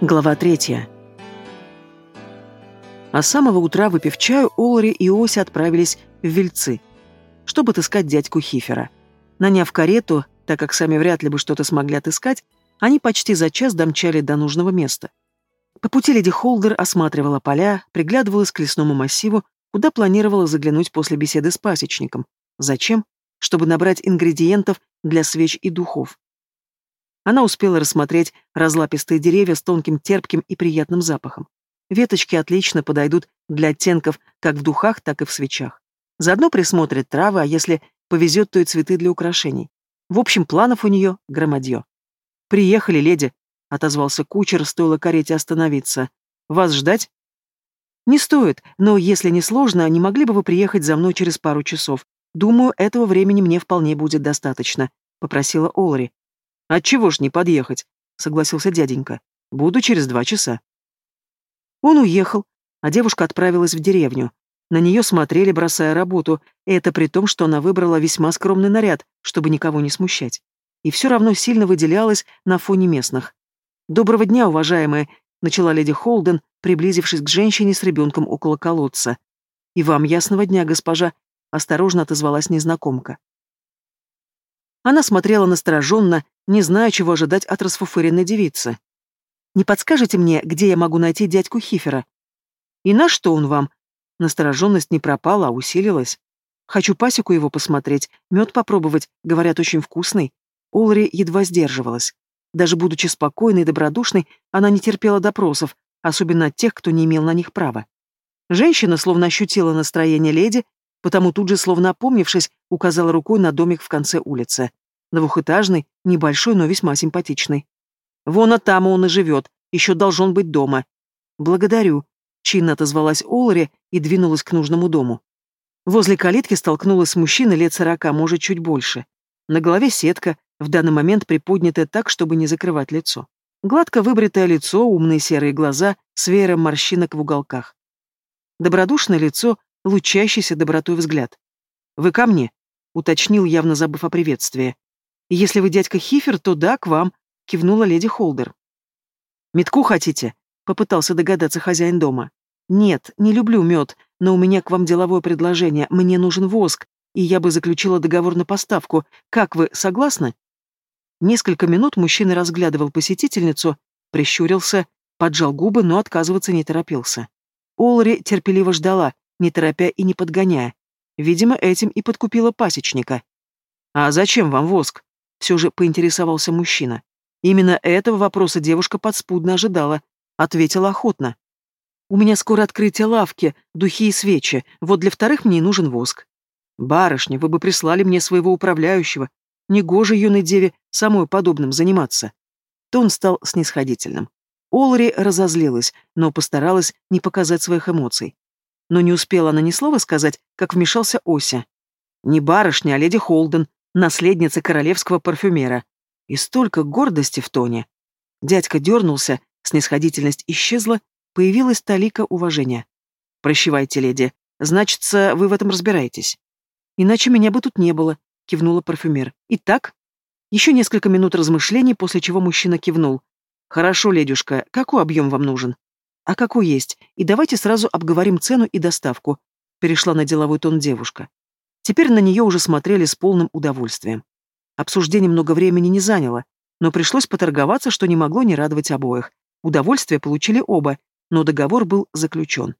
Глава третья. А с самого утра, выпив чаю, Олари и Ося отправились в Вельцы, чтобы отыскать дядьку Хифера. Наняв карету, так как сами вряд ли бы что-то смогли отыскать, они почти за час домчали до нужного места. По пути леди Холдер осматривала поля, приглядывалась к лесному массиву, куда планировала заглянуть после беседы с пасечником. Зачем? Чтобы набрать ингредиентов для свеч и духов. Она успела рассмотреть разлапистые деревья с тонким терпким и приятным запахом. Веточки отлично подойдут для оттенков как в духах, так и в свечах. Заодно присмотрит травы, а если повезет, то и цветы для украшений. В общем, планов у нее громадье. «Приехали, леди», — отозвался кучер, стоило карете остановиться. «Вас ждать?» «Не стоит, но если не сложно, не могли бы вы приехать за мной через пару часов? Думаю, этого времени мне вполне будет достаточно», — попросила Олри. «Отчего ж не подъехать?» — согласился дяденька. «Буду через два часа». Он уехал, а девушка отправилась в деревню. На нее смотрели, бросая работу, и это при том, что она выбрала весьма скромный наряд, чтобы никого не смущать. И все равно сильно выделялась на фоне местных. «Доброго дня, уважаемая», — начала леди Холден, приблизившись к женщине с ребенком около колодца. «И вам ясного дня, госпожа», — осторожно отозвалась незнакомка. Она смотрела настороженно, не зная, чего ожидать от расфуфыренной девицы. «Не подскажете мне, где я могу найти дядьку Хифера?» «И на что он вам?» Настороженность не пропала, а усилилась. «Хочу пасеку его посмотреть, мед попробовать, говорят, очень вкусный». Олри едва сдерживалась. Даже будучи спокойной и добродушной, она не терпела допросов, особенно от тех, кто не имел на них права. Женщина словно ощутила настроение леди, потому тут же, словно опомнившись, указала рукой на домик в конце улицы. Двухэтажный, небольшой, но весьма симпатичный. Вон а там он и живет, еще должен быть дома. Благодарю. Чинно отозвалась Олари и двинулась к нужному дому. Возле калитки столкнулась с мужчиной лет сорока, может, чуть больше. На голове сетка, в данный момент приподнятая так, чтобы не закрывать лицо. Гладко выбритое лицо, умные серые глаза с веером морщинок в уголках. Добродушное лицо, лучащийся добротой взгляд. «Вы ко мне?» — уточнил, явно забыв о приветствии. «Если вы дядька Хифер, то да, к вам», — кивнула леди Холдер. «Метку хотите?» — попытался догадаться хозяин дома. «Нет, не люблю мед, но у меня к вам деловое предложение. Мне нужен воск, и я бы заключила договор на поставку. Как вы, согласны?» Несколько минут мужчина разглядывал посетительницу, прищурился, поджал губы, но отказываться не торопился. Олри терпеливо ждала, не торопя и не подгоняя. Видимо, этим и подкупила пасечника. «А зачем вам воск?» Все же поинтересовался мужчина. Именно этого вопроса девушка подспудно ожидала. Ответила охотно. «У меня скоро открытие лавки, духи и свечи. Вот для вторых мне и нужен воск». «Барышня, вы бы прислали мне своего управляющего. Негоже юной деве самой подобным заниматься». Тон стал снисходительным. Олри разозлилась, но постаралась не показать своих эмоций. Но не успела она ни слова сказать, как вмешался Ося. «Не барышня, а леди Холден, наследница королевского парфюмера. И столько гордости в тоне. Дядька дернулся, снисходительность исчезла, появилась талика уважения. «Прощевайте, леди. Значится, вы в этом разбираетесь». «Иначе меня бы тут не было», — кивнула парфюмер. «Итак?» Еще несколько минут размышлений, после чего мужчина кивнул. «Хорошо, ледюшка, какой объем вам нужен?» «А какой есть? И давайте сразу обговорим цену и доставку», — перешла на деловой тон девушка. Теперь на нее уже смотрели с полным удовольствием. Обсуждение много времени не заняло, но пришлось поторговаться, что не могло не радовать обоих. Удовольствие получили оба, но договор был заключен.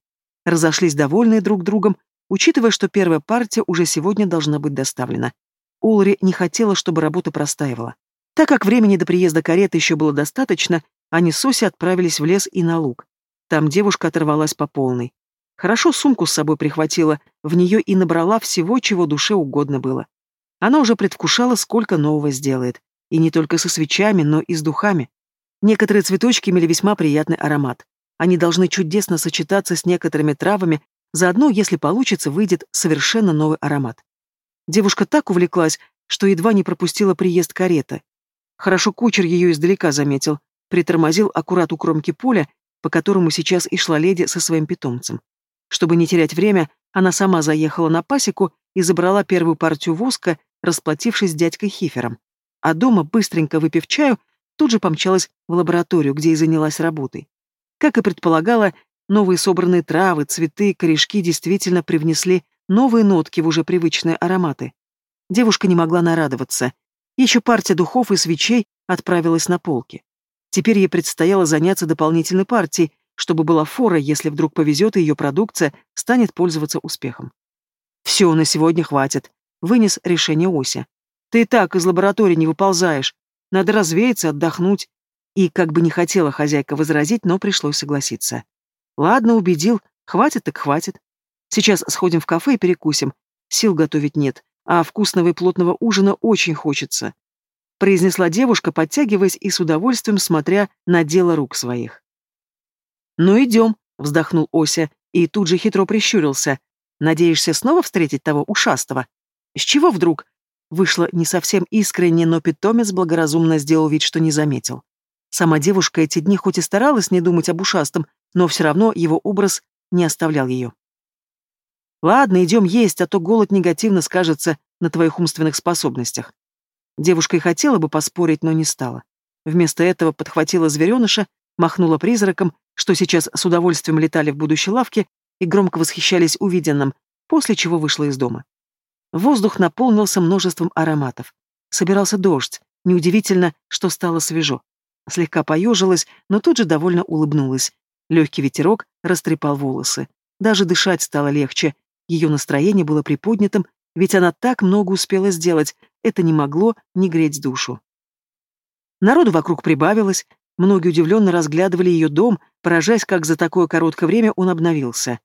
Разошлись довольные друг другом, учитывая, что первая партия уже сегодня должна быть доставлена. Улри не хотела, чтобы работа простаивала. Так как времени до приезда кареты еще было достаточно, они с Оси отправились в лес и на луг. Там девушка оторвалась по полной. Хорошо сумку с собой прихватила, в нее и набрала всего, чего душе угодно было. Она уже предвкушала, сколько нового сделает. И не только со свечами, но и с духами. Некоторые цветочки имели весьма приятный аромат. Они должны чудесно сочетаться с некоторыми травами, заодно, если получится, выйдет совершенно новый аромат. Девушка так увлеклась, что едва не пропустила приезд кареты. Хорошо кучер ее издалека заметил, притормозил аккурат у кромки поля, по которому сейчас и шла леди со своим питомцем. Чтобы не терять время, она сама заехала на пасеку и забрала первую партию воска, расплатившись с дядькой Хифером. А дома, быстренько выпив чаю, тут же помчалась в лабораторию, где и занялась работой. Как и предполагала, новые собранные травы, цветы, корешки действительно привнесли новые нотки в уже привычные ароматы. Девушка не могла нарадоваться. Еще партия духов и свечей отправилась на полки. Теперь ей предстояло заняться дополнительной партией, чтобы была фора, если вдруг повезет и ее продукция станет пользоваться успехом. «Все, на сегодня хватит», — вынес решение Ося. «Ты и так из лаборатории не выползаешь. Надо развеяться, отдохнуть». И как бы не хотела хозяйка возразить, но пришлось согласиться. «Ладно, убедил. Хватит так хватит. Сейчас сходим в кафе и перекусим. Сил готовить нет, а вкусного и плотного ужина очень хочется», — произнесла девушка, подтягиваясь и с удовольствием смотря на дело рук своих. «Ну идем», — вздохнул Ося и тут же хитро прищурился. «Надеешься снова встретить того ушастого?» «С чего вдруг?» Вышло не совсем искренне, но питомец благоразумно сделал вид, что не заметил. Сама девушка эти дни хоть и старалась не думать об ушастом, но все равно его образ не оставлял ее. «Ладно, идем есть, а то голод негативно скажется на твоих умственных способностях». Девушка и хотела бы поспорить, но не стала. Вместо этого подхватила звереныша, махнула призраком, что сейчас с удовольствием летали в будущей лавке и громко восхищались увиденным, после чего вышла из дома. Воздух наполнился множеством ароматов. Собирался дождь, неудивительно, что стало свежо. Слегка поежилась, но тут же довольно улыбнулась. Легкий ветерок растрепал волосы. Даже дышать стало легче. Ее настроение было приподнятым, ведь она так много успела сделать, это не могло не греть душу. Народу вокруг прибавилось, многие удивленно разглядывали ее дом, поражаясь, как за такое короткое время он обновился.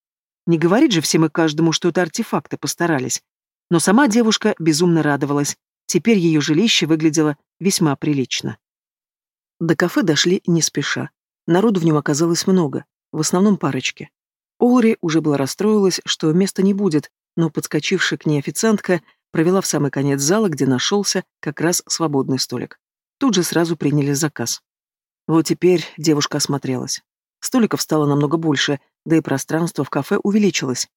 Не говорит же всем и каждому, что это артефакты постарались. Но сама девушка безумно радовалась. Теперь ее жилище выглядело весьма прилично. До кафе дошли не спеша. Народу в нем оказалось много, в основном парочки. Олри уже была расстроилась, что места не будет, но подскочившая к ней официантка провела в самый конец зала, где нашелся как раз свободный столик. Тут же сразу приняли заказ. Вот теперь девушка осмотрелась. Столиков стало намного больше, да и пространство в кафе увеличилось.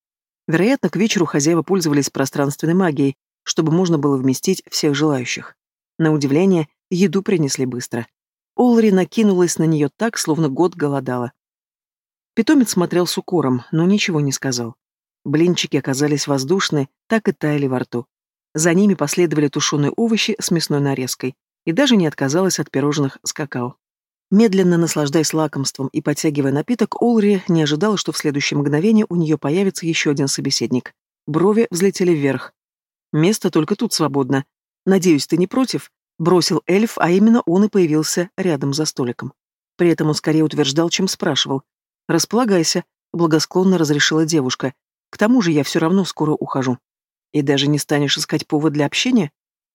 Вероятно, к вечеру хозяева пользовались пространственной магией, чтобы можно было вместить всех желающих. На удивление, еду принесли быстро. Олри накинулась на нее так, словно год голодала. Питомец смотрел с укором, но ничего не сказал. Блинчики оказались воздушные, так и таяли во рту. За ними последовали тушеные овощи с мясной нарезкой, и даже не отказалась от пирожных с какао. Медленно наслаждаясь лакомством и подтягивая напиток, Олри не ожидала, что в следующее мгновение у нее появится еще один собеседник. Брови взлетели вверх. «Место только тут свободно. Надеюсь, ты не против?» Бросил эльф, а именно он и появился рядом за столиком. При этом он скорее утверждал, чем спрашивал. «Располагайся», — благосклонно разрешила девушка. «К тому же я все равно скоро ухожу». «И даже не станешь искать повод для общения?»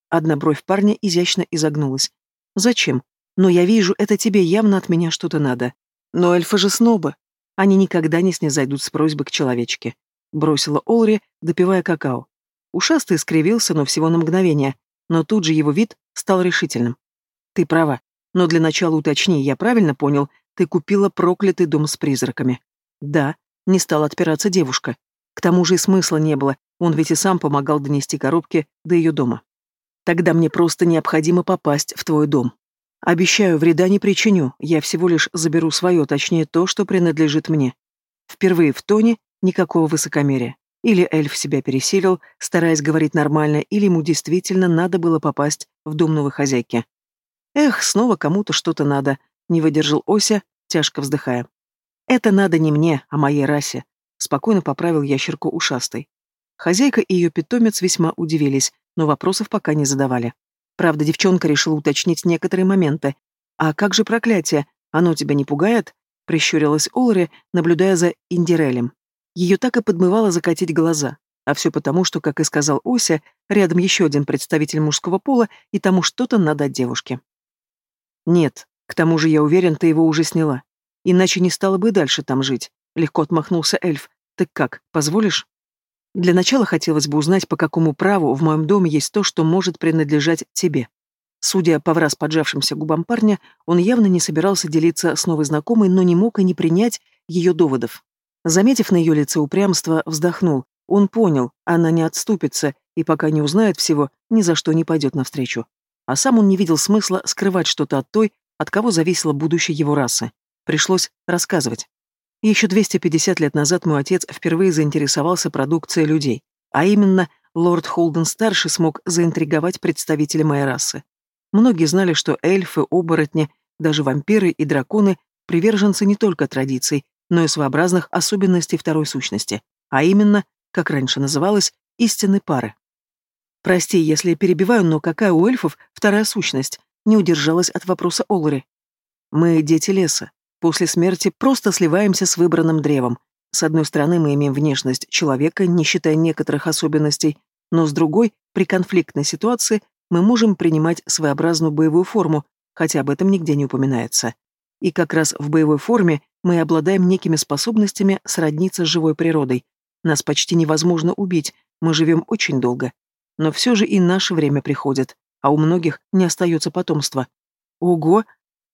Одна бровь парня изящно изогнулась. «Зачем? Но я вижу, это тебе явно от меня что-то надо. Но эльфы же снобы. Они никогда не снизойдут с просьбы к человечке. Бросила Олри, допивая какао. Ушастый скривился, но всего на мгновение. Но тут же его вид стал решительным. Ты права. Но для начала уточни, я правильно понял, ты купила проклятый дом с призраками. Да, не стала отпираться девушка. К тому же и смысла не было, он ведь и сам помогал донести коробки до ее дома. Тогда мне просто необходимо попасть в твой дом. Обещаю, вреда не причиню, я всего лишь заберу свое, точнее то, что принадлежит мне. Впервые в тоне никакого высокомерия. Или эльф себя пересилил, стараясь говорить нормально, или ему действительно надо было попасть в дом новой хозяйки. Эх, снова кому-то что-то надо, не выдержал Ося, тяжко вздыхая. Это надо не мне, а моей расе, спокойно поправил ящерку ушастой. Хозяйка и ее питомец весьма удивились, но вопросов пока не задавали. Правда, девчонка решила уточнить некоторые моменты. «А как же проклятие? Оно тебя не пугает?» — прищурилась Олри, наблюдая за Индирелем. Ее так и подмывало закатить глаза. А все потому, что, как и сказал Ося, рядом еще один представитель мужского пола, и тому что-то надо от девушки. «Нет, к тому же я уверен, ты его уже сняла. Иначе не стала бы дальше там жить», — легко отмахнулся эльф. «Так как, позволишь?» Для начала хотелось бы узнать, по какому праву в моем доме есть то, что может принадлежать тебе. Судя по враз поджавшимся губам парня, он явно не собирался делиться с новой знакомой, но не мог и не принять ее доводов. Заметив на ее лице упрямство, вздохнул. Он понял, она не отступится, и пока не узнает всего, ни за что не пойдет навстречу. А сам он не видел смысла скрывать что-то от той, от кого зависело будущее его расы. Пришлось рассказывать. Еще 250 лет назад мой отец впервые заинтересовался продукцией людей, а именно лорд Холден-старший смог заинтриговать представителей моей расы. Многие знали, что эльфы, оборотни, даже вампиры и драконы – приверженцы не только традиций, но и своеобразных особенностей второй сущности, а именно, как раньше называлось, истинной пары. Прости, если перебиваю, но какая у эльфов вторая сущность? Не удержалась от вопроса Олри. Мы дети леса. После смерти просто сливаемся с выбранным древом. С одной стороны, мы имеем внешность человека, не считая некоторых особенностей, но с другой, при конфликтной ситуации, мы можем принимать своеобразную боевую форму, хотя об этом нигде не упоминается. И как раз в боевой форме мы обладаем некими способностями сродниться с живой природой. Нас почти невозможно убить, мы живем очень долго. Но все же и наше время приходит, а у многих не остается потомства. Ого!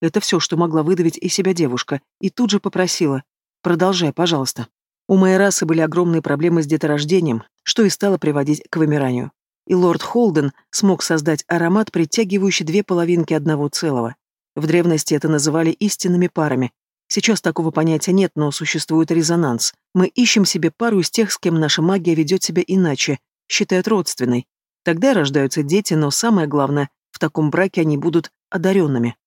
Это все, что могла выдавить из себя девушка, и тут же попросила. Продолжай, пожалуйста. У моей расы были огромные проблемы с деторождением, что и стало приводить к вымиранию. И лорд Холден смог создать аромат, притягивающий две половинки одного целого. В древности это называли истинными парами. Сейчас такого понятия нет, но существует резонанс. Мы ищем себе пару из тех, с кем наша магия ведет себя иначе, считают родственной. Тогда рождаются дети, но самое главное, в таком браке они будут одаренными.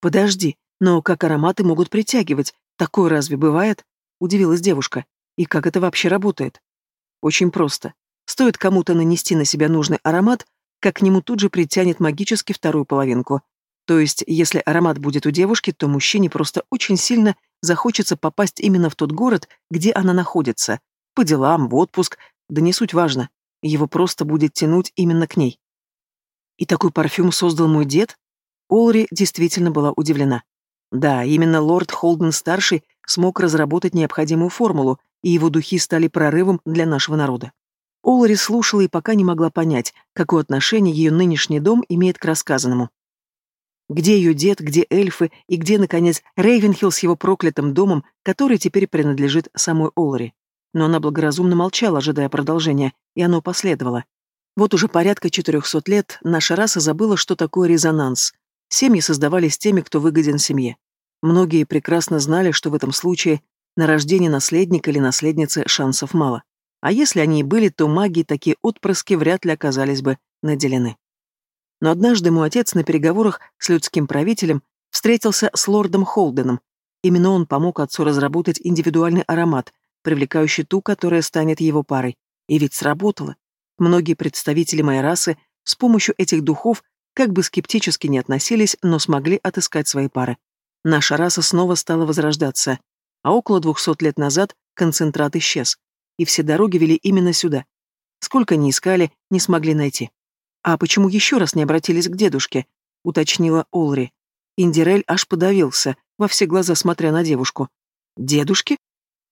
«Подожди, но как ароматы могут притягивать? Такое разве бывает?» — удивилась девушка. «И как это вообще работает?» «Очень просто. Стоит кому-то нанести на себя нужный аромат, как к нему тут же притянет магически вторую половинку. То есть, если аромат будет у девушки, то мужчине просто очень сильно захочется попасть именно в тот город, где она находится. По делам, в отпуск, да не суть важно. Его просто будет тянуть именно к ней. И такой парфюм создал мой дед? Олри действительно была удивлена. Да, именно лорд Холден-старший смог разработать необходимую формулу, и его духи стали прорывом для нашего народа. Олри слушала и пока не могла понять, какое отношение ее нынешний дом имеет к рассказанному. Где ее дед, где эльфы и где, наконец, Рейвенхилл с его проклятым домом, который теперь принадлежит самой Олри но она благоразумно молчала, ожидая продолжения, и оно последовало. Вот уже порядка 400 лет наша раса забыла, что такое резонанс. Семьи создавались теми, кто выгоден семье. Многие прекрасно знали, что в этом случае на рождение наследника или наследницы шансов мало. А если они и были, то магии такие отпрыски вряд ли оказались бы наделены. Но однажды мой отец на переговорах с людским правителем встретился с лордом Холденом. Именно он помог отцу разработать индивидуальный аромат, привлекающий ту, которая станет его парой. И ведь сработало. Многие представители моей расы с помощью этих духов как бы скептически не относились, но смогли отыскать свои пары. Наша раса снова стала возрождаться, а около двухсот лет назад концентрат исчез, и все дороги вели именно сюда. Сколько ни искали, не смогли найти. «А почему еще раз не обратились к дедушке?» — уточнила Олри. Индирель аж подавился, во все глаза смотря на девушку. «Дедушке?»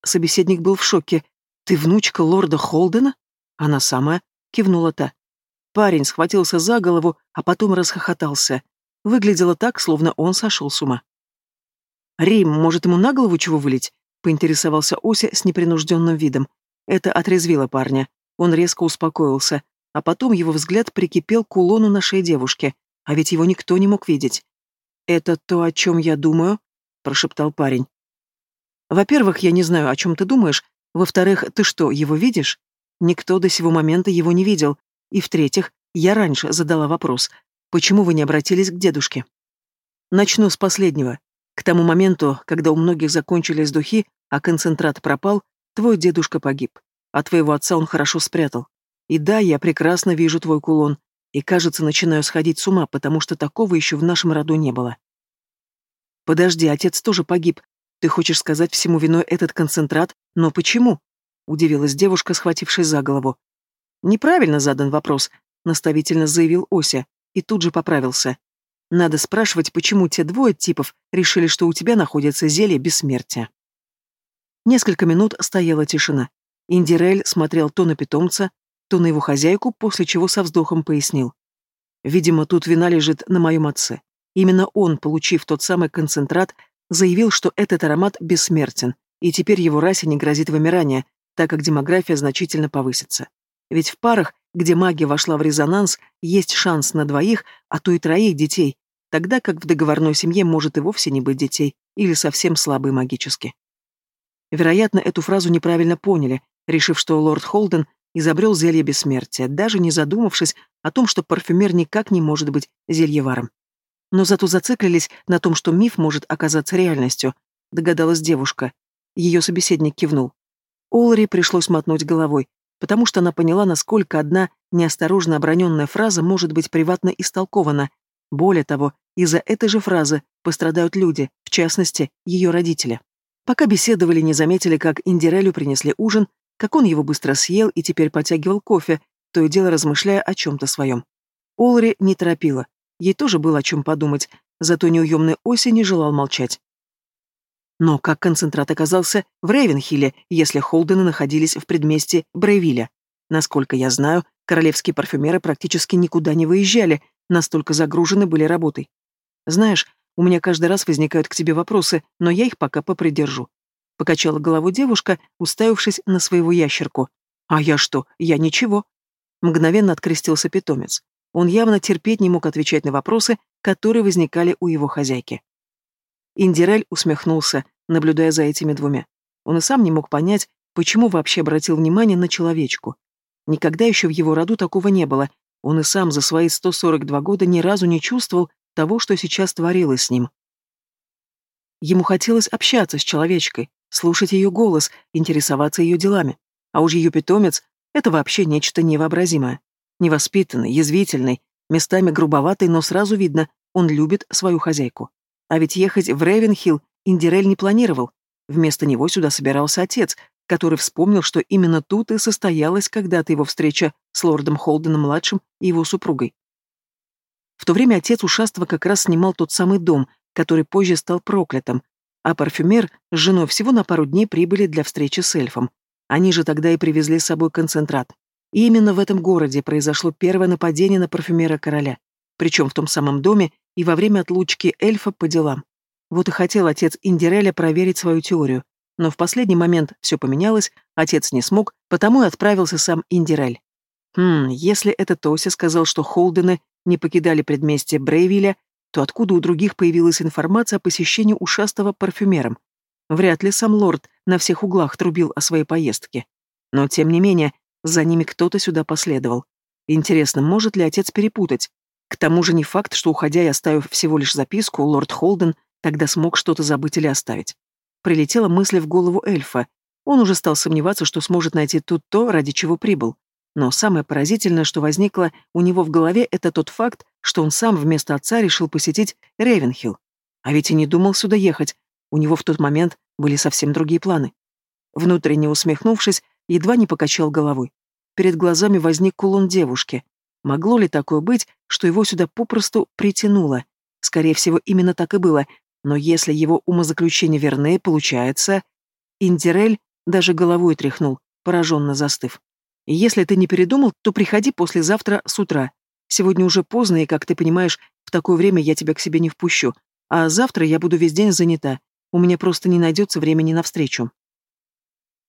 Собеседник был в шоке. «Ты внучка лорда Холдена?» «Она самая», — кивнула та. Парень схватился за голову, а потом расхохотался. Выглядело так, словно он сошел с ума. «Рим, может, ему на голову чего вылить?» — поинтересовался Ося с непринужденным видом. Это отрезвило парня. Он резко успокоился, а потом его взгляд прикипел к кулону на шее девушки, а ведь его никто не мог видеть. «Это то, о чем я думаю?» — прошептал парень. Во-первых, я не знаю, о чем ты думаешь. Во-вторых, ты что, его видишь? Никто до сего момента его не видел. И в-третьих, я раньше задала вопрос, почему вы не обратились к дедушке? Начну с последнего. К тому моменту, когда у многих закончились духи, а концентрат пропал, твой дедушка погиб, а твоего отца он хорошо спрятал. И да, я прекрасно вижу твой кулон, и, кажется, начинаю сходить с ума, потому что такого еще в нашем роду не было. Подожди, отец тоже погиб, ты хочешь сказать всему виной этот концентрат, но почему? Удивилась девушка, схватившись за голову. Неправильно задан вопрос, наставительно заявил Ося, и тут же поправился. Надо спрашивать, почему те двое типов решили, что у тебя находится зелье бессмертия. Несколько минут стояла тишина. Индирель смотрел то на питомца, то на его хозяйку, после чего со вздохом пояснил. Видимо, тут вина лежит на моем отце. Именно он, получив тот самый концентрат, заявил, что этот аромат бессмертен, и теперь его расе не грозит вымирание, так как демография значительно повысится. Ведь в парах, где магия вошла в резонанс, есть шанс на двоих, а то и троих детей, тогда как в договорной семье может и вовсе не быть детей, или совсем слабые магически. Вероятно, эту фразу неправильно поняли, решив, что лорд Холден изобрел зелье бессмертия, даже не задумавшись о том, что парфюмер никак не может быть зельеваром. Но зато зациклились на том, что миф может оказаться реальностью, догадалась девушка. Ее собеседник кивнул. Олари пришлось мотнуть головой, потому что она поняла, насколько одна неосторожно оброненная фраза может быть приватно истолкована. Более того, из-за этой же фразы пострадают люди, в частности, ее родители. Пока беседовали, не заметили, как Индирелю принесли ужин, как он его быстро съел и теперь потягивал кофе, то и дело размышляя о чем-то своем. Олри не торопила. Ей тоже было о чем подумать, зато неуемный Оси не желал молчать. Но как концентрат оказался в Рейвенхилле, если Холдены находились в предместье Брейвиля? Насколько я знаю, королевские парфюмеры практически никуда не выезжали, настолько загружены были работой. Знаешь, у меня каждый раз возникают к тебе вопросы, но я их пока попридержу. Покачала голову девушка, уставившись на своего ящерку. А я что? Я ничего. Мгновенно открестился питомец. Он явно терпеть не мог отвечать на вопросы, которые возникали у его хозяйки. Индирель усмехнулся, наблюдая за этими двумя. Он и сам не мог понять, почему вообще обратил внимание на человечку. Никогда еще в его роду такого не было. Он и сам за свои 142 года ни разу не чувствовал того, что сейчас творилось с ним. Ему хотелось общаться с человечкой, слушать ее голос, интересоваться ее делами. А уж ее питомец — это вообще нечто невообразимое. Невоспитанный, язвительный, местами грубоватый, но сразу видно, он любит свою хозяйку. А ведь ехать в Рейвенхилл Индирель не планировал. Вместо него сюда собирался отец, который вспомнил, что именно тут и состоялась когда-то его встреча с лордом Холденом-младшим и его супругой. В то время отец ушастого как раз снимал тот самый дом, который позже стал проклятым, а парфюмер с женой всего на пару дней прибыли для встречи с эльфом. Они же тогда и привезли с собой концентрат. И именно в этом городе произошло первое нападение на парфюмера короля, причем в том самом доме и во время отлучки эльфа по делам. Вот и хотел отец Индиреля проверить свою теорию, но в последний момент все поменялось, отец не смог, потому и отправился сам Индирель. Хм, если этот Тоси сказал, что Холдены не покидали предместье Брейвиля, то откуда у других появилась информация о посещении ушастого парфюмером? Вряд ли сам лорд на всех углах трубил о своей поездке. Но, тем не менее, за ними кто-то сюда последовал. Интересно, может ли отец перепутать? К тому же не факт, что, уходя и оставив всего лишь записку, лорд Холден тогда смог что-то забыть или оставить. Прилетела мысль в голову эльфа. Он уже стал сомневаться, что сможет найти тут то, ради чего прибыл. Но самое поразительное, что возникло у него в голове, это тот факт, что он сам вместо отца решил посетить Рейвенхилл. А ведь и не думал сюда ехать. У него в тот момент были совсем другие планы. Внутренне усмехнувшись, едва не покачал головой. Перед глазами возник кулон девушки. Могло ли такое быть, что его сюда попросту притянуло? Скорее всего, именно так и было. Но если его умозаключения верны, получается... Индирель даже головой тряхнул, пораженно застыв. Если ты не передумал, то приходи послезавтра с утра. Сегодня уже поздно, и, как ты понимаешь, в такое время я тебя к себе не впущу. А завтра я буду весь день занята. У меня просто не найдется времени на встречу.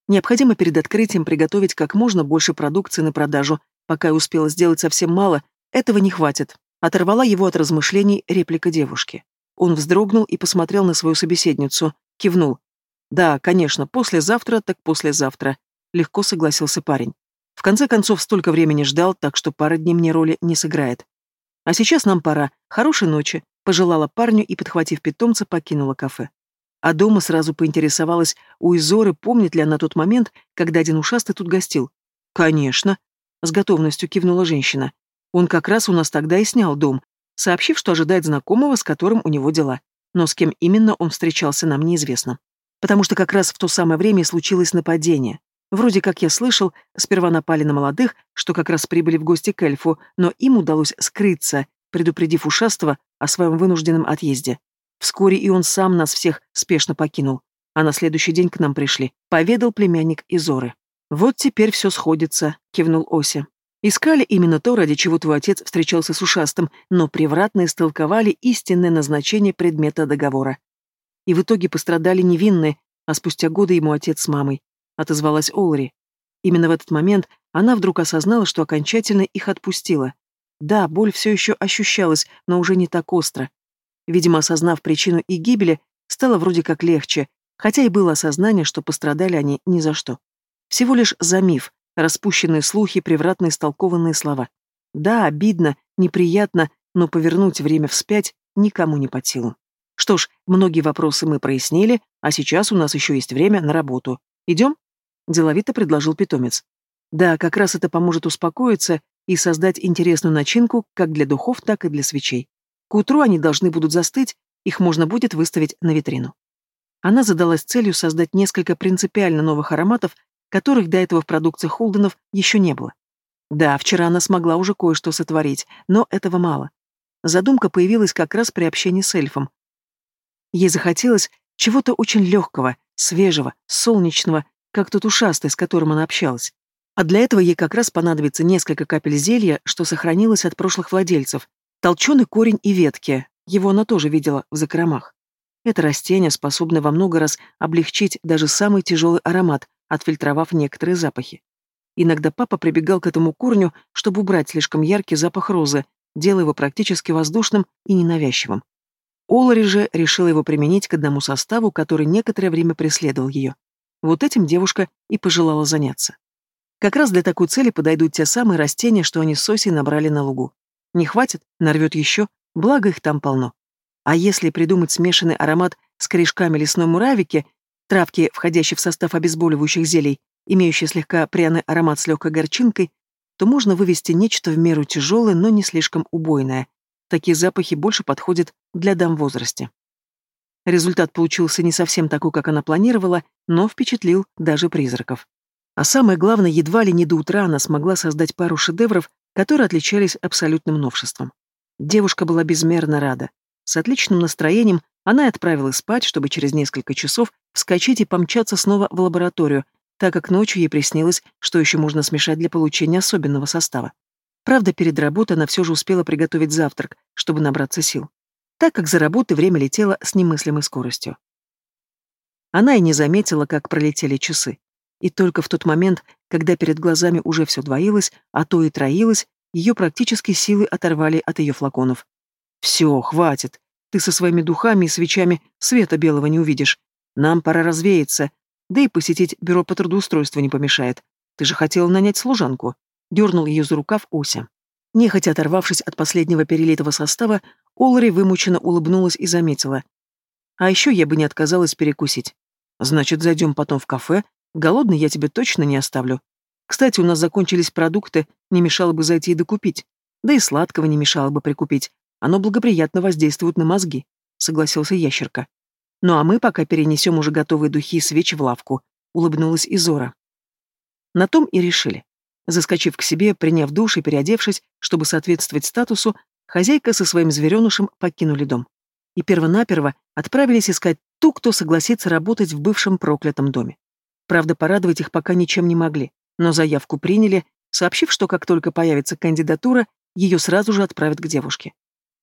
Необходимо перед открытием приготовить как можно больше продукции на продажу. Пока я успела сделать совсем мало, этого не хватит. Оторвала его от размышлений реплика девушки. Он вздрогнул и посмотрел на свою собеседницу. Кивнул. «Да, конечно, послезавтра, так послезавтра», — легко согласился парень. В конце концов, столько времени ждал, так что пара дней мне роли не сыграет. А сейчас нам пора. Хорошей ночи, пожелала парню и, подхватив питомца, покинула кафе. А дома сразу поинтересовалась у Изоры, помнит ли она тот момент, когда один ушастый тут гостил. «Конечно», — с готовностью кивнула женщина. «Он как раз у нас тогда и снял дом, сообщив, что ожидает знакомого, с которым у него дела. Но с кем именно он встречался, нам неизвестно. Потому что как раз в то самое время и случилось нападение. Вроде как я слышал, сперва напали на молодых, что как раз прибыли в гости к эльфу, но им удалось скрыться, предупредив ушастого о своем вынужденном отъезде. Вскоре и он сам нас всех спешно покинул, а на следующий день к нам пришли, поведал племянник Изоры. «Вот теперь все сходится», — кивнул Ося. «Искали именно то, ради чего твой отец встречался с ушастым, но превратно истолковали истинное назначение предмета договора. И в итоге пострадали невинные, а спустя годы ему отец с мамой отозвалась Олри. Именно в этот момент она вдруг осознала, что окончательно их отпустила. Да, боль все еще ощущалась, но уже не так остро. Видимо, осознав причину и гибели, стало вроде как легче, хотя и было осознание, что пострадали они ни за что. Всего лишь за миф, распущенные слухи, превратно истолкованные слова. Да, обидно, неприятно, но повернуть время вспять никому не под силу. Что ж, многие вопросы мы прояснили, а сейчас у нас еще есть время на работу. Идем? Деловито предложил питомец. Да, как раз это поможет успокоиться и создать интересную начинку как для духов, так и для свечей. К утру они должны будут застыть, их можно будет выставить на витрину. Она задалась целью создать несколько принципиально новых ароматов, которых до этого в продукции Холденов еще не было. Да, вчера она смогла уже кое-что сотворить, но этого мало. Задумка появилась как раз при общении с эльфом. Ей захотелось чего-то очень легкого, свежего, солнечного, как тот ушастый, с которым она общалась. А для этого ей как раз понадобится несколько капель зелья, что сохранилось от прошлых владельцев, толченый корень и ветки, его она тоже видела в закромах. Это растение способно во много раз облегчить даже самый тяжелый аромат, отфильтровав некоторые запахи. Иногда папа прибегал к этому корню, чтобы убрать слишком яркий запах розы, делая его практически воздушным и ненавязчивым. Олари же решила его применить к одному составу, который некоторое время преследовал ее. Вот этим девушка и пожелала заняться. Как раз для такой цели подойдут те самые растения, что они с Сосей набрали на лугу. Не хватит, нарвет еще, благо их там полно. А если придумать смешанный аромат с корешками лесной муравики, травки, входящей в состав обезболивающих зелий, имеющие слегка пряный аромат с легкой горчинкой, то можно вывести нечто в меру тяжелое, но не слишком убойное. Такие запахи больше подходят для дам в возрасте. Результат получился не совсем такой, как она планировала, но впечатлил даже призраков. А самое главное, едва ли не до утра она смогла создать пару шедевров, которые отличались абсолютным новшеством. Девушка была безмерно рада. С отличным настроением она и отправилась спать, чтобы через несколько часов вскочить и помчаться снова в лабораторию, так как ночью ей приснилось, что еще можно смешать для получения особенного состава. Правда, перед работой она все же успела приготовить завтрак, чтобы набраться сил, так как за работой время летело с немыслимой скоростью. Она и не заметила, как пролетели часы. И только в тот момент, когда перед глазами уже все двоилось, а то и троилось, ее практически силы оторвали от ее флаконов. «Все, хватит. Ты со своими духами и свечами света белого не увидишь. Нам пора развеяться. Да и посетить бюро по трудоустройству не помешает. Ты же хотела нанять служанку». Дернул ее за рукав Ося. Нехотя оторвавшись от последнего перелитого состава, Олари вымученно улыбнулась и заметила. «А еще я бы не отказалась перекусить. Значит, зайдем потом в кафе. Голодный я тебе точно не оставлю. Кстати, у нас закончились продукты, не мешало бы зайти и докупить. Да и сладкого не мешало бы прикупить. Оно благоприятно воздействует на мозги», — согласился ящерка. «Ну а мы пока перенесем уже готовые духи и свечи в лавку», — улыбнулась Изора. На том и решили. Заскочив к себе, приняв душ и переодевшись, чтобы соответствовать статусу, хозяйка со своим зверенышем покинули дом. И первонаперво отправились искать ту, кто согласится работать в бывшем проклятом доме. Правда, порадовать их пока ничем не могли, но заявку приняли, сообщив, что как только появится кандидатура, ее сразу же отправят к девушке.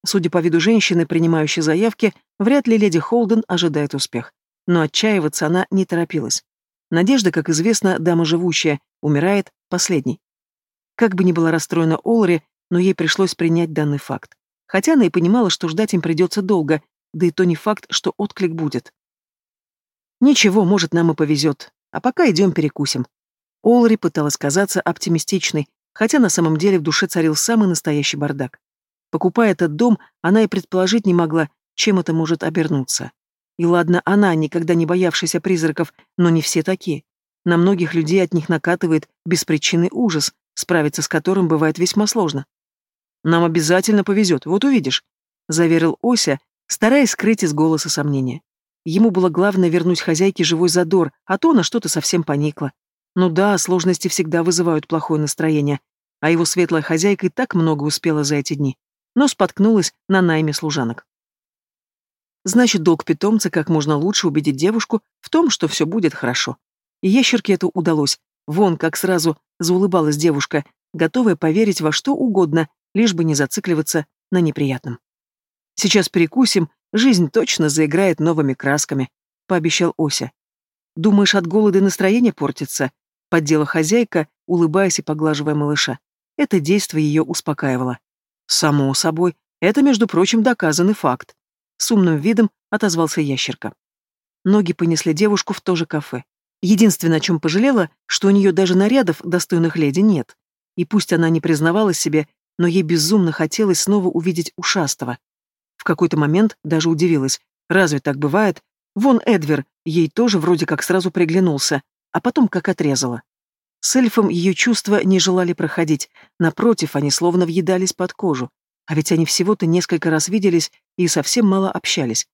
Судя по виду женщины, принимающей заявки, вряд ли леди Холден ожидает успех. Но отчаиваться она не торопилась. Надежда, как известно, дама живущая, умирает последней. Как бы ни была расстроена Олри, но ей пришлось принять данный факт. Хотя она и понимала, что ждать им придется долго, да и то не факт, что отклик будет. «Ничего, может, нам и повезет. А пока идем перекусим». Олри пыталась казаться оптимистичной, хотя на самом деле в душе царил самый настоящий бардак. Покупая этот дом, она и предположить не могла, чем это может обернуться. И ладно, она, никогда не боявшаяся призраков, но не все такие. На многих людей от них накатывает беспричинный ужас, справиться с которым бывает весьма сложно. «Нам обязательно повезет, вот увидишь», — заверил Ося, стараясь скрыть из голоса сомнения. Ему было главное вернуть хозяйке живой задор, а то она что-то совсем поникла. Ну да, сложности всегда вызывают плохое настроение, а его светлая хозяйка и так много успела за эти дни но споткнулась на найме служанок. Значит, долг питомца как можно лучше убедить девушку в том, что все будет хорошо. И ящерке это удалось. Вон, как сразу заулыбалась девушка, готовая поверить во что угодно, лишь бы не зацикливаться на неприятном. «Сейчас перекусим, жизнь точно заиграет новыми красками», — пообещал Ося. «Думаешь, от голода настроение портится?» — поддела хозяйка, улыбаясь и поглаживая малыша. Это действие ее успокаивало. Само собой, это, между прочим, доказанный факт. с умным видом отозвался ящерка. Ноги понесли девушку в то же кафе. Единственное, о чем пожалела, что у нее даже нарядов достойных леди нет. И пусть она не признавалась себе, но ей безумно хотелось снова увидеть ушастого. В какой-то момент даже удивилась. Разве так бывает? Вон Эдвер, ей тоже вроде как сразу приглянулся, а потом как отрезала. С эльфом ее чувства не желали проходить, напротив, они словно въедались под кожу. А ведь они всего-то несколько раз виделись и совсем мало общались.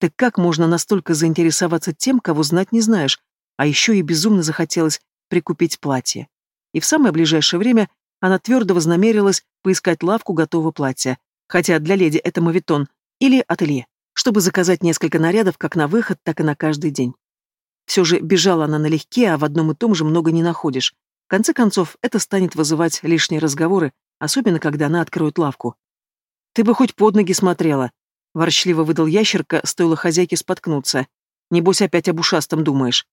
Так как можно настолько заинтересоваться тем, кого знать не знаешь, а еще и безумно захотелось прикупить платье. И в самое ближайшее время она твердо вознамерилась поискать лавку готового платья, хотя для леди это мавитон, или ателье, чтобы заказать несколько нарядов как на выход, так и на каждый день. Все же бежала она налегке, а в одном и том же много не находишь. В конце концов, это станет вызывать лишние разговоры, особенно когда она откроет лавку. «Ты бы хоть под ноги смотрела», — ворчливо выдал ящерка, стоило хозяйке споткнуться. «Небось опять об ушастом думаешь».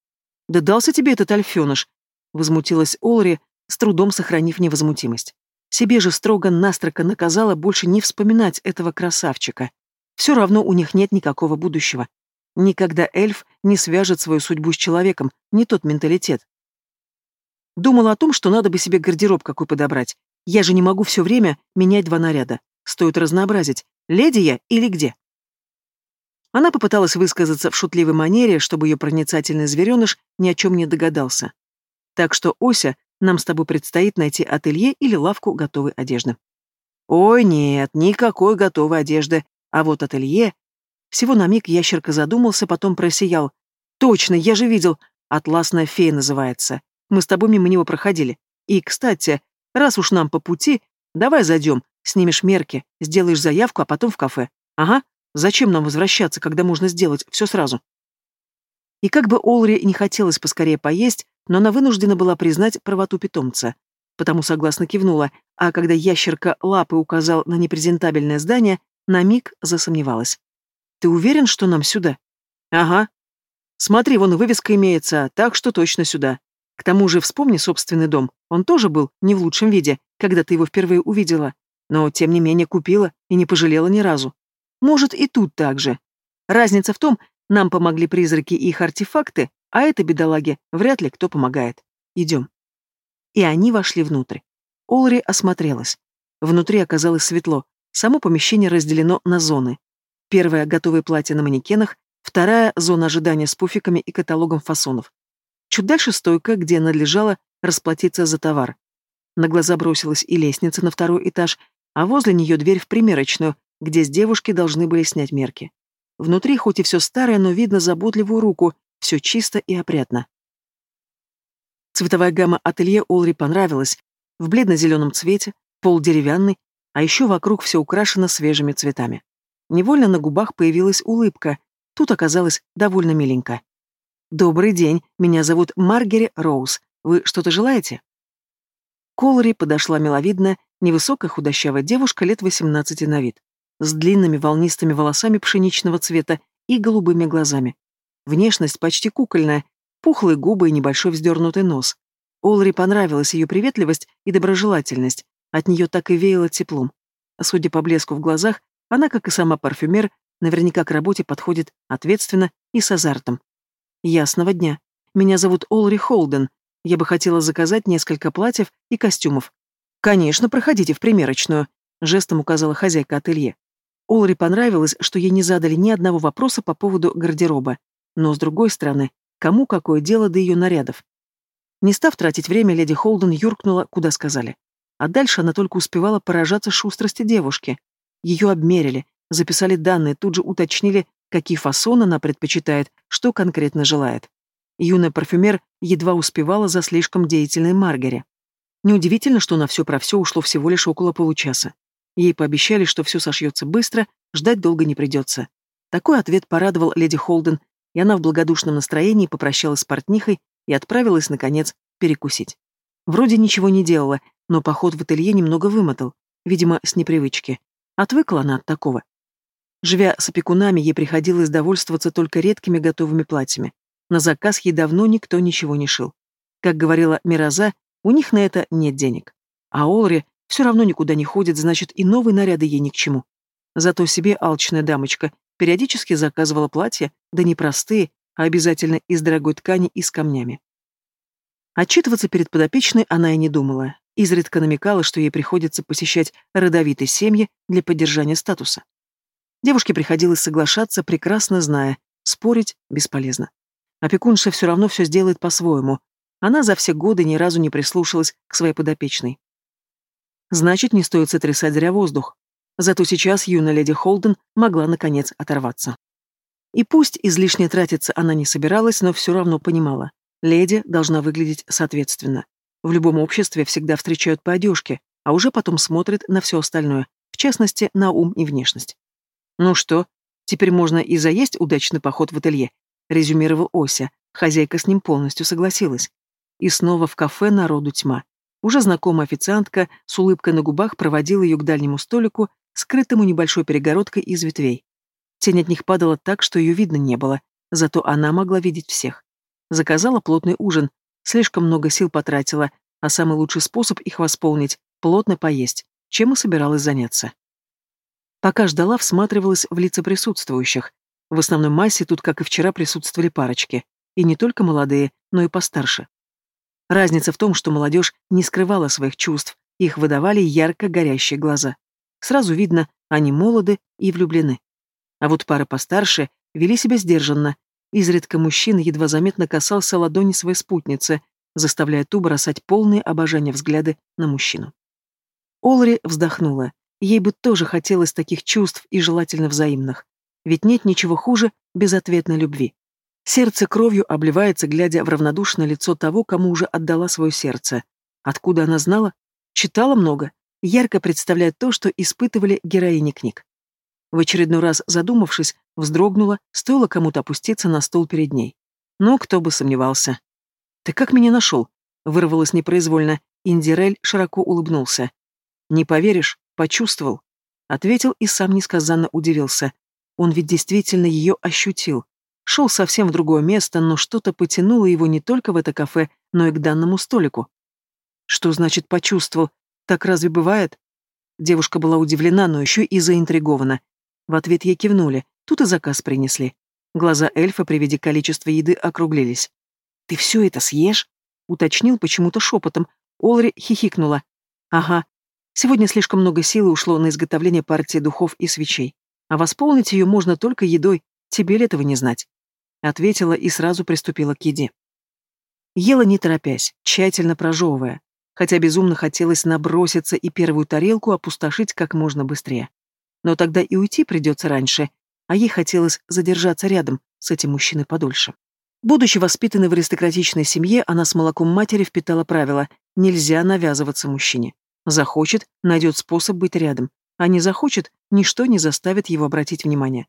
«Да дался тебе этот альфеныш», — возмутилась Олри, с трудом сохранив невозмутимость. Себе же строго-настрого наказала больше не вспоминать этого красавчика. Все равно у них нет никакого будущего. Никогда эльф не свяжет свою судьбу с человеком, не тот менталитет. Думала о том, что надо бы себе гардероб какой подобрать. Я же не могу все время менять два наряда. Стоит разнообразить. Леди я или где? Она попыталась высказаться в шутливой манере, чтобы ее проницательный звереныш ни о чем не догадался. Так что, Ося, нам с тобой предстоит найти ателье или лавку готовой одежды. Ой, нет, никакой готовой одежды. А вот ателье... Всего на миг ящерка задумался, потом просиял. Точно, я же видел. Атласная фея называется. Мы с тобой мимо него проходили. И, кстати, раз уж нам по пути, давай зайдем, снимешь мерки, сделаешь заявку, а потом в кафе. Ага, Зачем нам возвращаться, когда можно сделать все сразу? И как бы Олри не хотелось поскорее поесть, но она вынуждена была признать правоту питомца. Потому согласно кивнула, а когда ящерка лапы указал на непрезентабельное здание, на миг засомневалась. «Ты уверен, что нам сюда?» «Ага. Смотри, вон вывеска имеется, так что точно сюда. К тому же вспомни собственный дом. Он тоже был не в лучшем виде, когда ты его впервые увидела. Но, тем не менее, купила и не пожалела ни разу. Может, и тут так же. Разница в том, нам помогли призраки и их артефакты, а это, бедолаге, вряд ли кто помогает. Идем. И они вошли внутрь. Олри осмотрелась. Внутри оказалось светло. Само помещение разделено на зоны. Первая — готовое платье на манекенах, вторая — зона ожидания с пуфиками и каталогом фасонов. Чуть дальше стойка, где надлежало расплатиться за товар. На глаза бросилась и лестница на второй этаж, а возле нее дверь в примерочную, где с девушки должны были снять мерки. Внутри хоть и все старое, но видно заботливую руку, все чисто и опрятно. Цветовая гамма ателье Олри понравилась. В бледно-зеленом цвете, пол деревянный, а еще вокруг все украшено свежими цветами. Невольно на губах появилась улыбка. Тут оказалось довольно миленько. «Добрый день, меня зовут Маргери Роуз. Вы что-то желаете?» Колори подошла миловидная, невысокая худощавая девушка лет 18 на вид с длинными волнистыми волосами пшеничного цвета и голубыми глазами. Внешность почти кукольная, пухлые губы и небольшой вздернутый нос. Олри понравилась ее приветливость и доброжелательность, от нее так и веяло теплом. Судя по блеску в глазах, она, как и сама парфюмер, наверняка к работе подходит ответственно и с азартом. Ясного дня. Меня зовут Олри Холден. Я бы хотела заказать несколько платьев и костюмов. Конечно, проходите в примерочную, жестом указала хозяйка ателье. Олри понравилось, что ей не задали ни одного вопроса по поводу гардероба. Но, с другой стороны, кому какое дело до ее нарядов? Не став тратить время, леди Холден юркнула, куда сказали. А дальше она только успевала поражаться шустрости девушки. Ее обмерили, записали данные, тут же уточнили, какие фасоны она предпочитает, что конкретно желает. Юная парфюмер едва успевала за слишком деятельной Маргаре. Неудивительно, что на все про все ушло всего лишь около получаса. Ей пообещали, что все сошьется быстро, ждать долго не придется. Такой ответ порадовал леди Холден, и она в благодушном настроении попрощалась с портнихой и отправилась, наконец, перекусить. Вроде ничего не делала, но поход в ателье немного вымотал, видимо, с непривычки. Отвыкла она от такого. Живя с опекунами, ей приходилось довольствоваться только редкими готовыми платьями. На заказ ей давно никто ничего не шил. Как говорила Мироза, у них на это нет денег. А Олри все равно никуда не ходит, значит, и новые наряды ей ни к чему. Зато себе алчная дамочка периодически заказывала платья, да не простые, а обязательно из дорогой ткани и с камнями. Отчитываться перед подопечной она и не думала, изредка намекала, что ей приходится посещать родовитые семьи для поддержания статуса. Девушке приходилось соглашаться, прекрасно зная, спорить бесполезно. Опекунша все равно все сделает по-своему. Она за все годы ни разу не прислушалась к своей подопечной. Значит, не стоит сотрясать зря воздух. Зато сейчас юная леди Холден могла, наконец, оторваться. И пусть излишне тратиться она не собиралась, но все равно понимала. Леди должна выглядеть соответственно. В любом обществе всегда встречают по одежке, а уже потом смотрят на все остальное, в частности, на ум и внешность. «Ну что, теперь можно и заесть удачный поход в ателье», — резюмировал Ося. Хозяйка с ним полностью согласилась. И снова в кафе народу тьма. Уже знакомая официантка с улыбкой на губах проводила ее к дальнему столику, скрытому небольшой перегородкой из ветвей. Тень от них падала так, что ее видно не было, зато она могла видеть всех. Заказала плотный ужин, слишком много сил потратила, а самый лучший способ их восполнить — плотно поесть, чем и собиралась заняться. Пока ждала, всматривалась в лица присутствующих. В основной массе тут, как и вчера, присутствовали парочки. И не только молодые, но и постарше. Разница в том, что молодежь не скрывала своих чувств, их выдавали ярко горящие глаза. Сразу видно, они молоды и влюблены. А вот пары постарше вели себя сдержанно. Изредка мужчина едва заметно касался ладони своей спутницы, заставляя ту бросать полные обожания взгляды на мужчину. Олри вздохнула. Ей бы тоже хотелось таких чувств и желательно взаимных. Ведь нет ничего хуже безответной любви. Сердце кровью обливается, глядя в равнодушное лицо того, кому уже отдала свое сердце. Откуда она знала? Читала много. Ярко представляет то, что испытывали героини книг. В очередной раз задумавшись, вздрогнула, стоило кому-то опуститься на стол перед ней. Ну, кто бы сомневался. «Ты как меня нашел?» — вырвалось непроизвольно. Индирель широко улыбнулся. «Не поверишь, почувствовал». Ответил и сам несказанно удивился. Он ведь действительно ее ощутил. Шел совсем в другое место, но что-то потянуло его не только в это кафе, но и к данному столику. Что значит «почувствовал»? Так разве бывает? Девушка была удивлена, но еще и заинтригована. В ответ ей кивнули. Тут и заказ принесли. Глаза эльфа при виде количества еды округлились. «Ты все это съешь?» — уточнил почему-то шепотом. Олри хихикнула. «Ага. Сегодня слишком много силы ушло на изготовление партии духов и свечей. А восполнить ее можно только едой. Тебе ли этого не знать?» Ответила и сразу приступила к еде. Ела не торопясь, тщательно прожевывая, хотя безумно хотелось наброситься и первую тарелку опустошить как можно быстрее. Но тогда и уйти придется раньше, а ей хотелось задержаться рядом с этим мужчиной подольше. Будучи воспитанной в аристократичной семье, она с молоком матери впитала правило «нельзя навязываться мужчине». Захочет – найдет способ быть рядом, а не захочет – ничто не заставит его обратить внимание.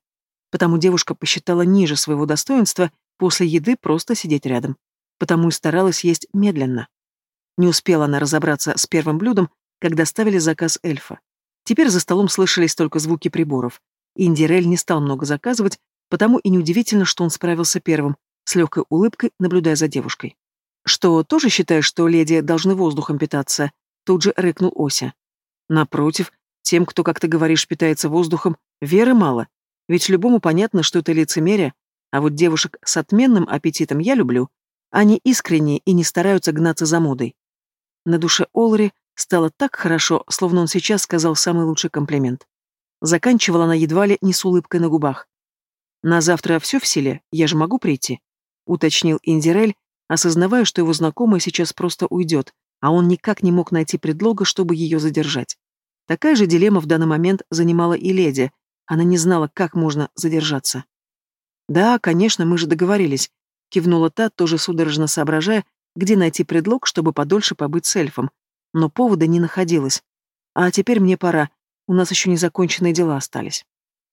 Потому девушка посчитала ниже своего достоинства после еды просто сидеть рядом. Потому и старалась есть медленно. Не успела она разобраться с первым блюдом, когда ставили заказ эльфа. Теперь за столом слышались только звуки приборов. Индирель не стал много заказывать, потому и неудивительно, что он справился первым, с легкой улыбкой, наблюдая за девушкой. «Что, тоже считаешь, что леди должны воздухом питаться?» Тут же рыкнул Ося. «Напротив, тем, кто, как ты говоришь, питается воздухом, веры мало. Ведь любому понятно, что это лицемерие, а вот девушек с отменным аппетитом я люблю. Они искренние и не стараются гнаться за модой». На душе Олри Стало так хорошо, словно он сейчас сказал самый лучший комплимент. Заканчивала она едва ли не с улыбкой на губах. «На завтра все в силе, я же могу прийти», — уточнил Индирель, осознавая, что его знакомая сейчас просто уйдет, а он никак не мог найти предлога, чтобы ее задержать. Такая же дилемма в данный момент занимала и леди, она не знала, как можно задержаться. «Да, конечно, мы же договорились», — кивнула та, тоже судорожно соображая, где найти предлог, чтобы подольше побыть с эльфом, но повода не находилось. А теперь мне пора, у нас еще незаконченные дела остались.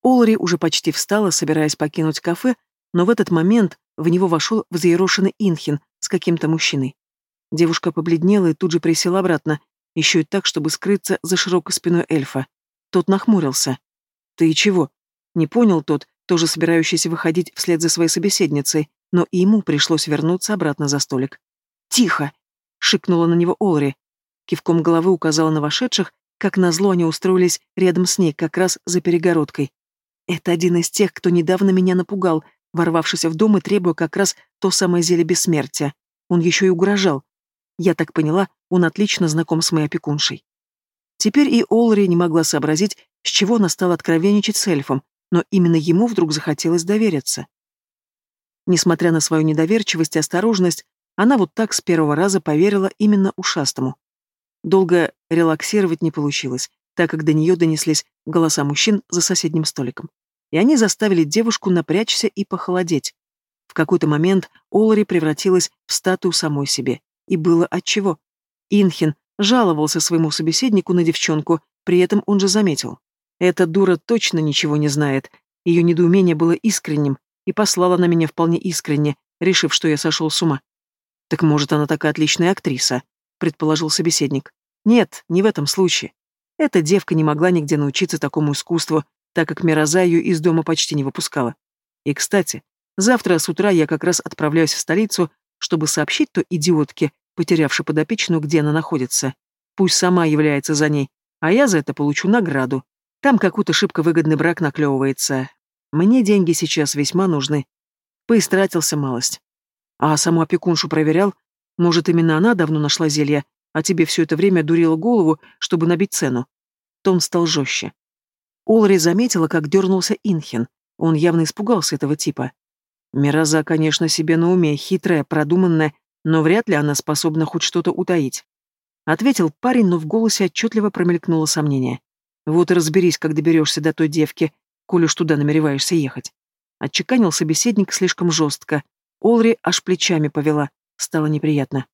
Олри уже почти встала, собираясь покинуть кафе, но в этот момент в него вошел взъерошенный Инхин с каким-то мужчиной. Девушка побледнела и тут же присела обратно, еще и так, чтобы скрыться за широкой спиной эльфа. Тот нахмурился. «Ты чего?» Не понял тот, тоже собирающийся выходить вслед за своей собеседницей, но и ему пришлось вернуться обратно за столик. «Тихо!» — шикнула на него Олри. Кивком головы указала на вошедших, как назло они устроились рядом с ней, как раз за перегородкой. Это один из тех, кто недавно меня напугал, ворвавшись в дом и требуя как раз то самое зелье бессмертия. Он еще и угрожал. Я так поняла, он отлично знаком с моей опекуншей. Теперь и Олри не могла сообразить, с чего она стала откровенничать с эльфом, но именно ему вдруг захотелось довериться. Несмотря на свою недоверчивость и осторожность, она вот так с первого раза поверила именно ушастому. Долго релаксировать не получилось, так как до нее донеслись голоса мужчин за соседним столиком. И они заставили девушку напрячься и похолодеть. В какой-то момент Олари превратилась в статую самой себе. И было отчего. Инхин жаловался своему собеседнику на девчонку, при этом он же заметил. Эта дура точно ничего не знает. Ее недоумение было искренним, и послала на меня вполне искренне, решив, что я сошел с ума. «Так может, она такая отличная актриса?» — предположил собеседник. «Нет, не в этом случае. Эта девка не могла нигде научиться такому искусству, так как Мироза ее из дома почти не выпускала. И, кстати, завтра с утра я как раз отправляюсь в столицу, чтобы сообщить той идиотке, потерявшей подопечную, где она находится. Пусть сама является за ней, а я за это получу награду. Там какой-то шибко выгодный брак наклевывается. Мне деньги сейчас весьма нужны. Поистратился малость. А саму опекуншу проверял. Может, именно она давно нашла зелье, а тебе все это время дурила голову, чтобы набить цену. Тон стал жестче. Олри заметила, как дернулся Инхен. Он явно испугался этого типа. Мираза, конечно, себе на уме, хитрая, продуманная, но вряд ли она способна хоть что-то утаить. Ответил парень, но в голосе отчетливо промелькнуло сомнение. Вот и разберись, как доберешься до той девки, коль уж туда намереваешься ехать. Отчеканил собеседник слишком жестко. Олри аж плечами повела. Стало неприятно.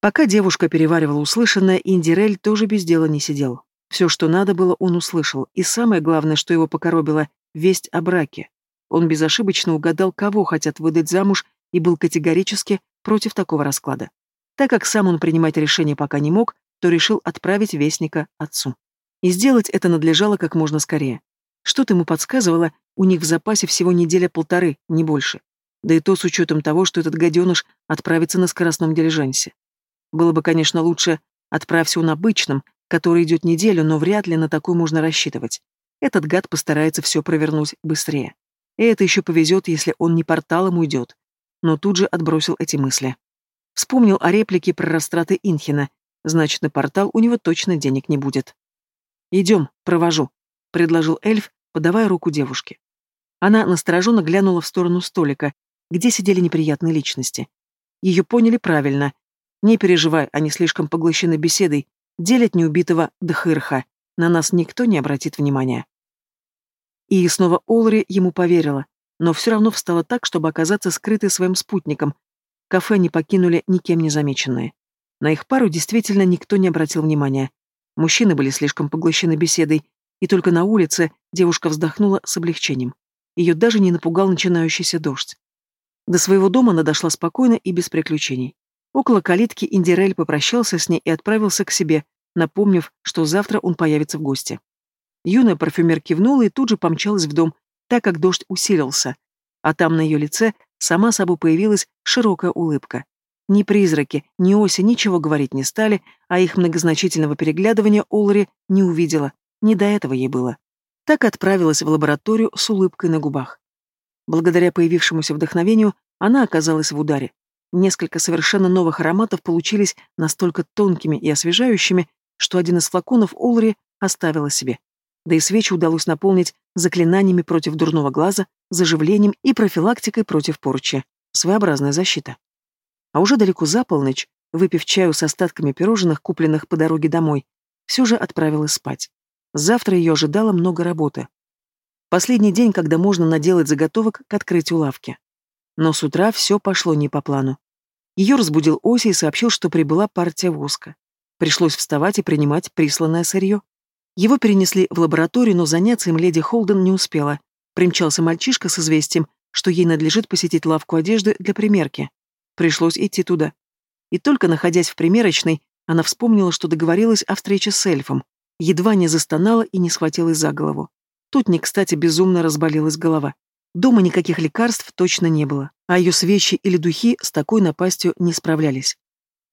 Пока девушка переваривала услышанное, Индирель тоже без дела не сидел. Все, что надо было, он услышал, и самое главное, что его покоробило — весть о браке. Он безошибочно угадал, кого хотят выдать замуж, и был категорически против такого расклада. Так как сам он принимать решение пока не мог, то решил отправить вестника отцу. И сделать это надлежало как можно скорее. Что-то ему подсказывало, у них в запасе всего неделя-полторы, не больше. Да и то с учетом того, что этот гаденыш отправится на скоростном дилижансе. Было бы, конечно, лучше отправься он обычным, который идет неделю, но вряд ли на такой можно рассчитывать. Этот гад постарается все провернуть быстрее. И это еще повезет, если он не порталом уйдет. Но тут же отбросил эти мысли. Вспомнил о реплике про растраты Инхина. Значит, на портал у него точно денег не будет. «Идем, провожу», — предложил эльф, подавая руку девушке. Она настороженно глянула в сторону столика, где сидели неприятные личности. Ее поняли правильно. Не переживай, они слишком поглощены беседой, делят неубитого Дхырха. На нас никто не обратит внимания. И снова Олри ему поверила, но все равно встала так, чтобы оказаться скрытой своим спутником. Кафе не покинули никем не замеченные. На их пару действительно никто не обратил внимания. Мужчины были слишком поглощены беседой, и только на улице девушка вздохнула с облегчением. Ее даже не напугал начинающийся дождь. До своего дома она дошла спокойно и без приключений. Около калитки Индирель попрощался с ней и отправился к себе, напомнив, что завтра он появится в гости. Юная парфюмер кивнула и тут же помчалась в дом, так как дождь усилился, а там на ее лице сама собой появилась широкая улыбка. Ни призраки, ни оси ничего говорить не стали, а их многозначительного переглядывания Олри не увидела, не до этого ей было. Так отправилась в лабораторию с улыбкой на губах. Благодаря появившемуся вдохновению она оказалась в ударе. Несколько совершенно новых ароматов получились настолько тонкими и освежающими, что один из флаконов Олри оставила себе. Да и свечи удалось наполнить заклинаниями против дурного глаза, заживлением и профилактикой против порчи. Своеобразная защита. А уже далеко за полночь, выпив чаю с остатками пирожных, купленных по дороге домой, все же отправилась спать. Завтра ее ожидало много работы. Последний день, когда можно наделать заготовок к открытию лавки. Но с утра все пошло не по плану. Ее разбудил Оси и сообщил, что прибыла партия воска. Пришлось вставать и принимать присланное сырье. Его перенесли в лабораторию, но заняться им леди Холден не успела. Примчался мальчишка с известием, что ей надлежит посетить лавку одежды для примерки. Пришлось идти туда. И только находясь в примерочной, она вспомнила, что договорилась о встрече с эльфом. Едва не застонала и не схватилась за голову. Тут не кстати безумно разболелась голова. Дома никаких лекарств точно не было, а ее свечи или духи с такой напастью не справлялись.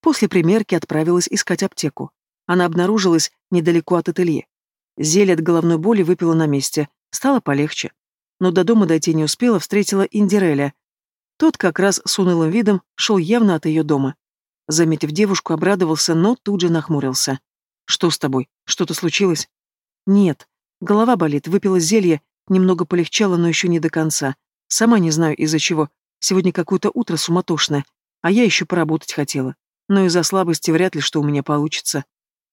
После примерки отправилась искать аптеку. Она обнаружилась недалеко от ателье. Зелье от головной боли выпила на месте, стало полегче. но до дома дойти не успела, встретила Индиреля. Тот как раз с унылым видом шел явно от ее дома. Заметив девушку, обрадовался, но тут же нахмурился. «Что с тобой? Что-то случилось?» «Нет. Голова болит, выпила зелье, немного полегчало, но еще не до конца. Сама не знаю, из-за чего. Сегодня какое-то утро суматошное, а я еще поработать хотела. Но из-за слабости вряд ли что у меня получится.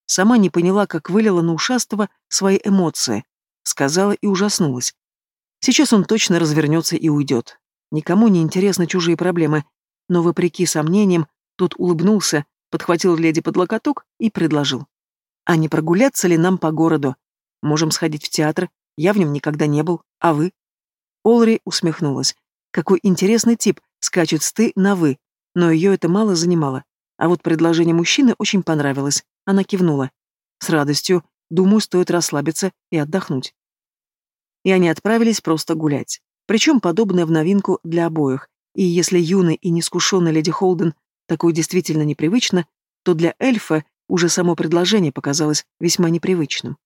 Сама не поняла, как вылила на ушастого свои эмоции. Сказала и ужаснулась. Сейчас он точно развернется и уйдет. Никому не интересны чужие проблемы. Но, вопреки сомнениям, тот улыбнулся, подхватил леди под локоток и предложил. «А не прогуляться ли нам по городу? Можем сходить в театр, я в нем никогда не был, а вы?» Олри усмехнулась. Какой интересный тип, скачет с «ты» на «вы», но ее это мало занимало. А вот предложение мужчины очень понравилось. Она кивнула. С радостью. Думаю, стоит расслабиться и отдохнуть. И они отправились просто гулять. Причем подобное в новинку для обоих. И если юный и нескушенный леди Холден такое действительно непривычно, то для эльфа уже само предложение показалось весьма непривычным.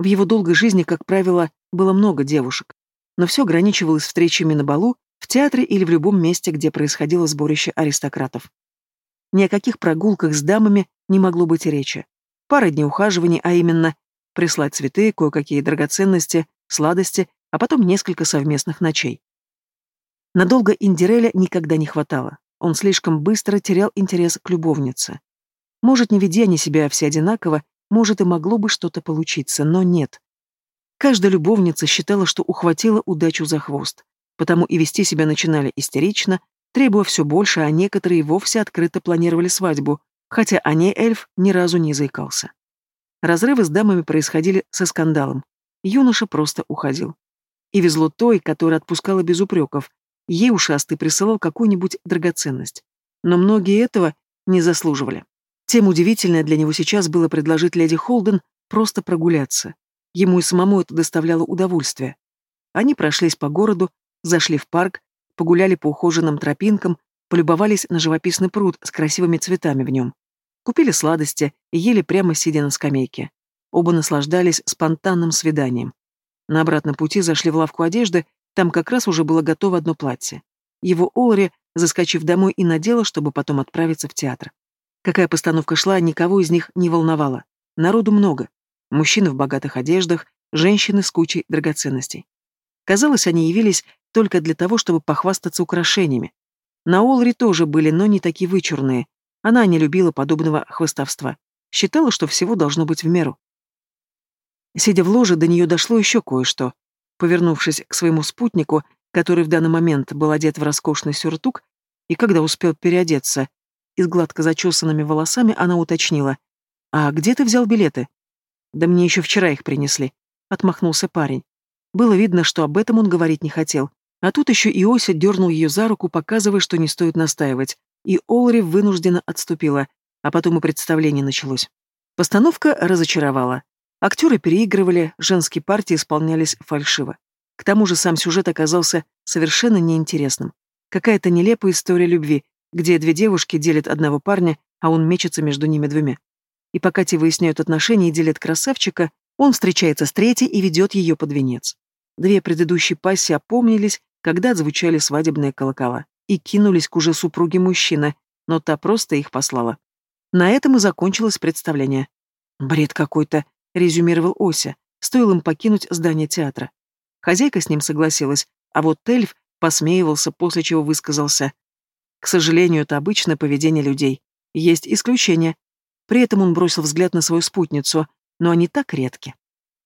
В его долгой жизни, как правило, было много девушек, но все ограничивалось встречами на балу, в театре или в любом месте, где происходило сборище аристократов. Ни о каких прогулках с дамами не могло быть речи. Пара дней ухаживаний, а именно прислать цветы, кое-какие драгоценности, сладости, а потом несколько совместных ночей. Надолго Индиреля никогда не хватало. Он слишком быстро терял интерес к любовнице. Может, не ведя они себя все одинаково, может, и могло бы что-то получиться, но нет. Каждая любовница считала, что ухватила удачу за хвост, потому и вести себя начинали истерично, требуя все больше, а некоторые вовсе открыто планировали свадьбу, хотя о ней эльф ни разу не заикался. Разрывы с дамами происходили со скандалом. Юноша просто уходил. И везло той, которая отпускала без упреков. Ей ушастый присылал какую-нибудь драгоценность. Но многие этого не заслуживали. Тем удивительное для него сейчас было предложить леди Холден просто прогуляться. Ему и самому это доставляло удовольствие. Они прошлись по городу, зашли в парк, погуляли по ухоженным тропинкам, полюбовались на живописный пруд с красивыми цветами в нем. Купили сладости и ели прямо сидя на скамейке. Оба наслаждались спонтанным свиданием. На обратном пути зашли в лавку одежды, там как раз уже было готово одно платье. Его Олари, заскочив домой, и надела, чтобы потом отправиться в театр. Какая постановка шла, никого из них не волновала. Народу много. Мужчины в богатых одеждах, женщины с кучей драгоценностей. Казалось, они явились только для того, чтобы похвастаться украшениями. На Олри тоже были, но не такие вычурные. Она не любила подобного хвостовства. Считала, что всего должно быть в меру. Сидя в ложе, до нее дошло еще кое-что. Повернувшись к своему спутнику, который в данный момент был одет в роскошный сюртук, и когда успел переодеться, и с гладко зачесанными волосами она уточнила. «А где ты взял билеты?» «Да мне еще вчера их принесли», — отмахнулся парень. Было видно, что об этом он говорить не хотел. А тут еще Иося дернул ее за руку, показывая, что не стоит настаивать. И Олри вынужденно отступила, а потом и представление началось. Постановка разочаровала. Актеры переигрывали, женские партии исполнялись фальшиво. К тому же сам сюжет оказался совершенно неинтересным. Какая-то нелепая история любви, где две девушки делят одного парня, а он мечется между ними двумя. И пока те выясняют отношения и делят красавчика, он встречается с третьей и ведет ее под венец. Две предыдущие пассии опомнились, когда отзвучали свадебные колокола, и кинулись к уже супруге мужчины, но та просто их послала. На этом и закончилось представление. «Бред какой-то», — резюмировал Ося, стоило им покинуть здание театра. Хозяйка с ним согласилась, а вот Эльф посмеивался, после чего высказался. К сожалению, это обычное поведение людей. Есть исключения. При этом он бросил взгляд на свою спутницу, но они так редки.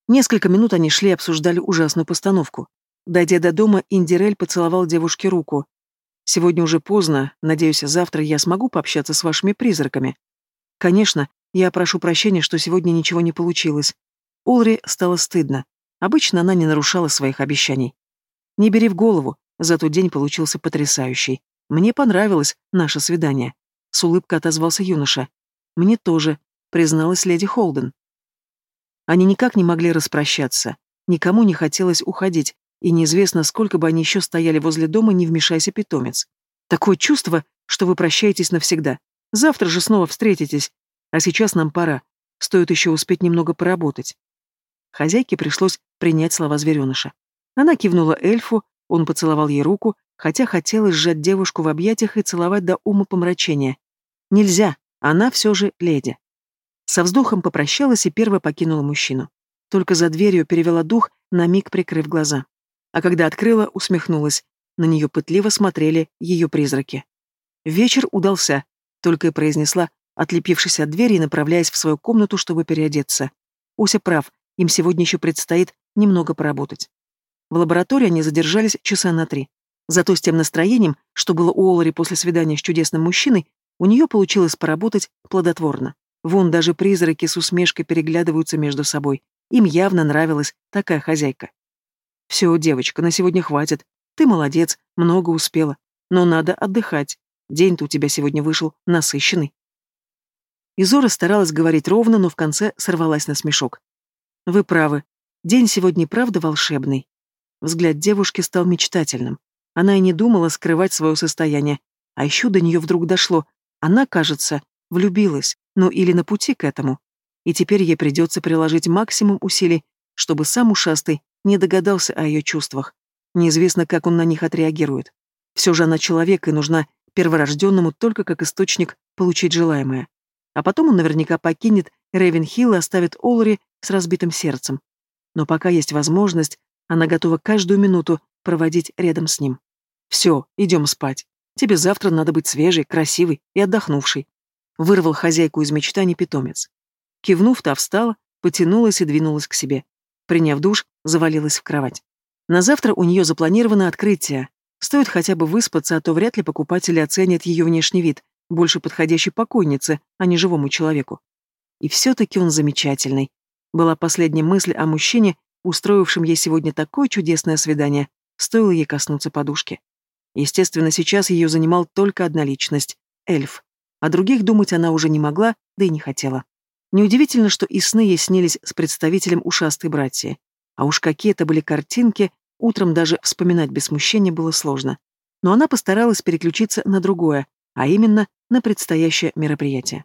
Несколько минут они шли и обсуждали ужасную постановку. Дойдя до дома, Индирель поцеловал девушке руку. «Сегодня уже поздно. Надеюсь, завтра я смогу пообщаться с вашими призраками». «Конечно, я прошу прощения, что сегодня ничего не получилось». Улри стало стыдно. Обычно она не нарушала своих обещаний. «Не бери в голову, зато день получился потрясающий. Мне понравилось наше свидание». С улыбкой отозвался юноша. «Мне тоже», — призналась леди Холден. Они никак не могли распрощаться. Никому не хотелось уходить, и неизвестно, сколько бы они еще стояли возле дома, не вмешайся питомец. Такое чувство, что вы прощаетесь навсегда. Завтра же снова встретитесь. А сейчас нам пора. Стоит еще успеть немного поработать. Хозяйке пришлось принять слова звереныша. Она кивнула эльфу, он поцеловал ей руку, хотя хотелось сжать девушку в объятиях и целовать до ума помрачения. Нельзя, она все же леди. Со вздохом попрощалась и первая покинула мужчину. Только за дверью перевела дух, на миг прикрыв глаза. А когда открыла, усмехнулась. На нее пытливо смотрели ее призраки. Вечер удался, только и произнесла, отлепившись от двери и направляясь в свою комнату, чтобы переодеться. Уся прав, им сегодня еще предстоит немного поработать. В лаборатории они задержались часа на три. Зато с тем настроением, что было у Олари после свидания с чудесным мужчиной, у нее получилось поработать плодотворно. Вон даже призраки с усмешкой переглядываются между собой. Им явно нравилась такая хозяйка. «Все, девочка, на сегодня хватит. Ты молодец, много успела. Но надо отдыхать. День-то у тебя сегодня вышел насыщенный». Изора старалась говорить ровно, но в конце сорвалась на смешок. «Вы правы. День сегодня правда волшебный». Взгляд девушки стал мечтательным. Она и не думала скрывать свое состояние. А еще до нее вдруг дошло. Она, кажется, влюбилась, ну или на пути к этому. И теперь ей придется приложить максимум усилий, чтобы сам ушастый не догадался о ее чувствах. Неизвестно, как он на них отреагирует. Все же она человек и нужна перворожденному только как источник получить желаемое. А потом он наверняка покинет Рейвенхилл и оставит Олри с разбитым сердцем. Но пока есть возможность, она готова каждую минуту проводить рядом с ним. Все, идем спать. Тебе завтра надо быть свежей, красивой и отдохнувшей. Вырвал хозяйку из мечтаний питомец. Кивнув, та встала, потянулась и двинулась к себе. Приняв душ, завалилась в кровать. На завтра у нее запланировано открытие. Стоит хотя бы выспаться, а то вряд ли покупатели оценят ее внешний вид, больше подходящий покойнице, а не живому человеку. И все-таки он замечательный. Была последняя мысль о мужчине, устроившем ей сегодня такое чудесное свидание, стоило ей коснуться подушки. Естественно, сейчас ее занимал только одна личность — эльф. О других думать она уже не могла, да и не хотела. Неудивительно, что и сны ей снились с представителем ушастой братья. А уж какие это были картинки, утром даже вспоминать без смущения было сложно. Но она постаралась переключиться на другое, а именно на предстоящее мероприятие.